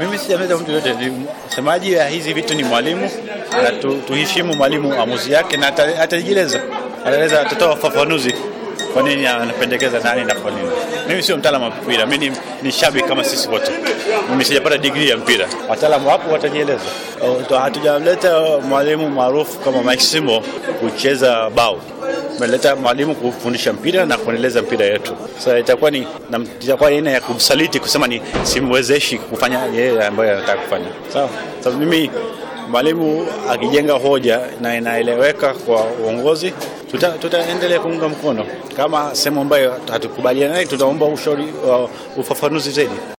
Mimi sijameza mtu yote, msemaji ya hizi vitu ni mwalimu. Tuheshimu mwalimu amuzi yake na atajieleza, ataeleza, atatoa ufafanuzi. Kwa nini anapendekeza nani na kwa nini. Mimi sio mtaalamu wa mpira, mimi ni, shabiki kama sisi wote. Mimi sijapata digrii ya mpira, wataalamu wapo watajieleza. Hatujamleta mwalimu maarufu kama Mike Simo kucheza bao tumeleta mwalimu kufundisha mpira na kuendeleza mpira yetu. Sasa itakuwa ni itakuwa aina ya kumsaliti kusema ni simwezeshi kufanya yeye ambayo anataka kufanya. Sawa. Sasa mimi mwalimu akijenga hoja na inaeleweka kwa uongozi, tutaendelea tuta kuunga mkono. Kama sehemu ambayo hatukubaliana naye, tutaomba ushauri uh, ufafanuzi zaidi.